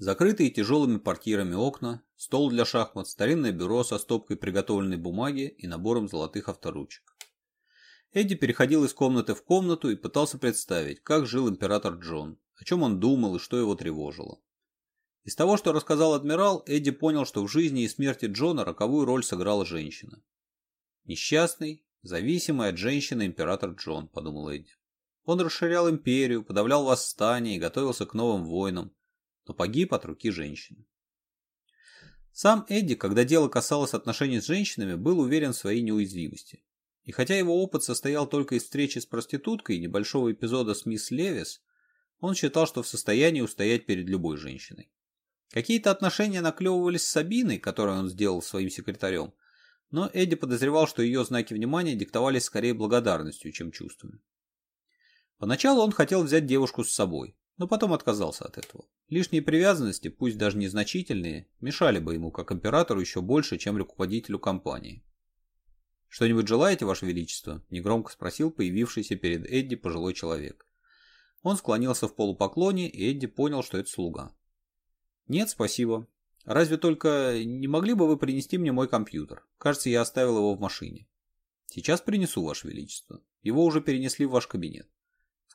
Закрытые тяжелыми портьерами окна, стол для шахмат, старинное бюро со стопкой приготовленной бумаги и набором золотых авторучек. Эдди переходил из комнаты в комнату и пытался представить, как жил император Джон, о чем он думал и что его тревожило. Из того, что рассказал адмирал, Эдди понял, что в жизни и смерти Джона роковую роль сыграла женщина. «Несчастный, зависимый от женщины император Джон», — подумал Эдди. Он расширял империю, подавлял восстания и готовился к новым войнам, но погиб от руки женщины. Сам Эдди, когда дело касалось отношений с женщинами, был уверен в своей неуязвимости. И хотя его опыт состоял только из встречи с проституткой и небольшого эпизода с мисс Левис, он считал, что в состоянии устоять перед любой женщиной. Какие-то отношения наклевывались с Сабиной, которую он сделал своим секретарем, но Эдди подозревал, что ее знаки внимания диктовались скорее благодарностью, чем чувствами. Поначалу он хотел взять девушку с собой, но потом отказался от этого. Лишние привязанности, пусть даже незначительные, мешали бы ему как императору еще больше, чем руководителю компании. «Что-нибудь желаете, Ваше Величество?» – негромко спросил появившийся перед Эдди пожилой человек. Он склонился в полупоклоне, и Эдди понял, что это слуга. «Нет, спасибо. Разве только не могли бы вы принести мне мой компьютер? Кажется, я оставил его в машине». «Сейчас принесу, Ваше Величество. Его уже перенесли в ваш кабинет».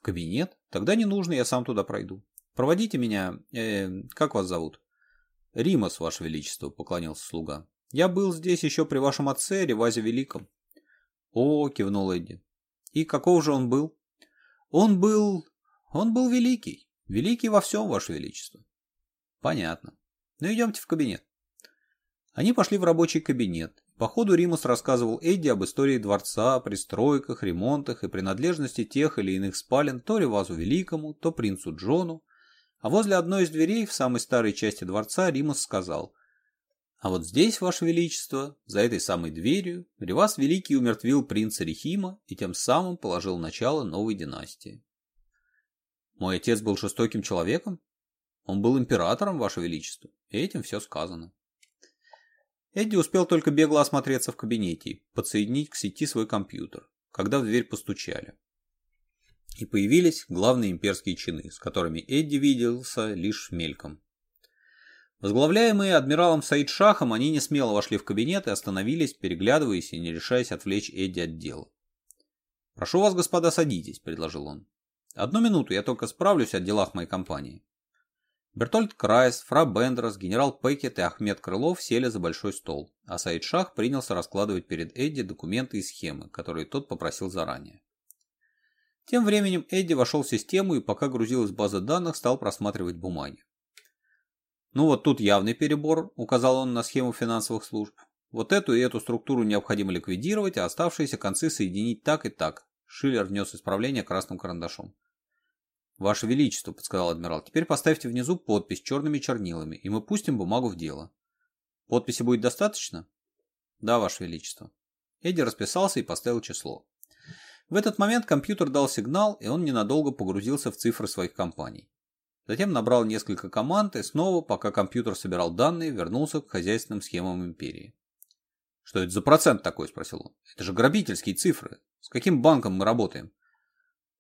Кабинет? Тогда не нужно, я сам туда пройду. Проводите меня... Э, как вас зовут? Римас, ваше величество, поклонился слуга. Я был здесь еще при вашем отце, Ревазе Великом. О, кивнул Эдди. И каков же он был? Он был... Он был великий. Великий во всем, ваше величество. Понятно. Ну идемте в кабинет. Они пошли в рабочий кабинет, по ходу Римус рассказывал Эдди об истории дворца, пристройках, ремонтах и принадлежности тех или иных спален то Ревазу Великому, то принцу Джону. А возле одной из дверей в самой старой части дворца Римус сказал «А вот здесь, Ваше Величество, за этой самой дверью, Реваз Великий умертвил принца Рехима и тем самым положил начало новой династии». «Мой отец был жестоким человеком? Он был императором, Ваше Величество, и этим все сказано». Эдди успел только бегло осмотреться в кабинете и подсоединить к сети свой компьютер, когда в дверь постучали. И появились главные имперские чины, с которыми Эдди виделся лишь мельком. Возглавляемые адмиралом Саид Шахом, они не смело вошли в кабинет и остановились, переглядываясь и не решаясь отвлечь Эдди от дела. «Прошу вас, господа, садитесь», — предложил он. «Одну минуту, я только справлюсь о делах моей компании». Бертольд Крайс, Фра Бендерс, генерал Пекет и Ахмед Крылов сели за большой стол, а Саид Шах принялся раскладывать перед Эдди документы и схемы, которые тот попросил заранее. Тем временем Эдди вошел в систему и, пока грузилась база данных, стал просматривать бумаги. «Ну вот тут явный перебор», — указал он на схему финансовых служб. «Вот эту и эту структуру необходимо ликвидировать, а оставшиеся концы соединить так и так», — Шиллер внес исправление красным карандашом. «Ваше Величество», — подсказал адмирал, — «теперь поставьте внизу подпись черными чернилами, и мы пустим бумагу в дело». «Подписи будет достаточно?» «Да, Ваше Величество». Эдди расписался и поставил число. В этот момент компьютер дал сигнал, и он ненадолго погрузился в цифры своих компаний. Затем набрал несколько команд и снова, пока компьютер собирал данные, вернулся к хозяйственным схемам империи. «Что это за процент такой?» – спросил он. «Это же грабительские цифры. С каким банком мы работаем?»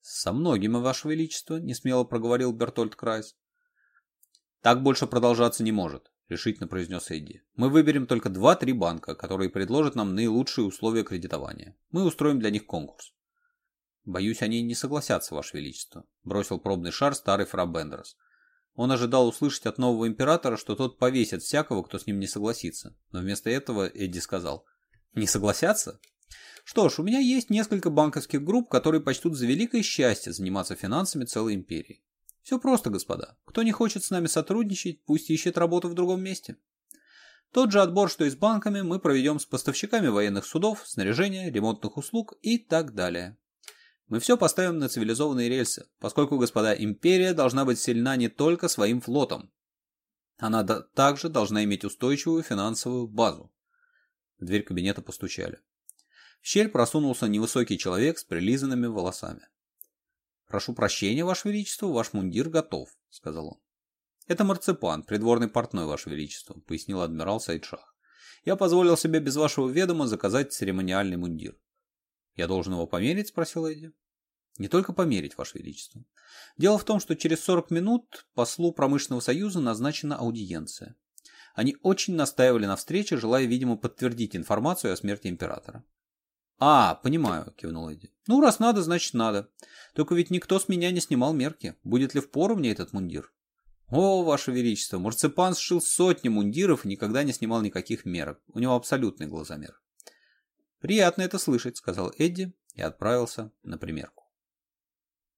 «Со многими, Ваше Величество», — несмело проговорил Бертольд Крайс. «Так больше продолжаться не может», — решительно произнес Эдди. «Мы выберем только 2-3 банка, которые предложат нам наилучшие условия кредитования. Мы устроим для них конкурс». «Боюсь, они не согласятся, Ваше Величество», — бросил пробный шар старый фра Бендерс. Он ожидал услышать от нового императора, что тот повесит всякого, кто с ним не согласится. Но вместо этого Эдди сказал, «Не согласятся? Что ж, у меня есть несколько банковских групп, которые почтут за великое счастье заниматься финансами целой империи. Все просто, господа. Кто не хочет с нами сотрудничать, пусть ищет работу в другом месте. Тот же отбор, что и с банками, мы проведем с поставщиками военных судов, снаряжения, ремонтных услуг и так далее. Мы все поставим на цивилизованные рельсы, поскольку, господа, империя должна быть сильна не только своим флотом. Она также должна иметь устойчивую финансовую базу. В дверь кабинета постучали. В щель просунулся невысокий человек с прилизанными волосами. «Прошу прощения, Ваше Величество, ваш мундир готов», — сказал он. «Это марципан, придворный портной, Ваше Величество», — пояснил адмирал Сайдшах. «Я позволил себе без вашего ведома заказать церемониальный мундир». «Я должен его померить?» — спросил Эдди. «Не только померить, Ваше Величество. Дело в том, что через 40 минут послу Промышленного Союза назначена аудиенция. Они очень настаивали на встрече, желая, видимо, подтвердить информацию о смерти императора. «А, понимаю», — кивнул Эдди. «Ну, раз надо, значит надо. Только ведь никто с меня не снимал мерки. Будет ли впору мне этот мундир?» «О, ваше величество, Марципан сшил сотни мундиров и никогда не снимал никаких мерок. У него абсолютный глазомер». «Приятно это слышать», — сказал Эдди и отправился на примерку.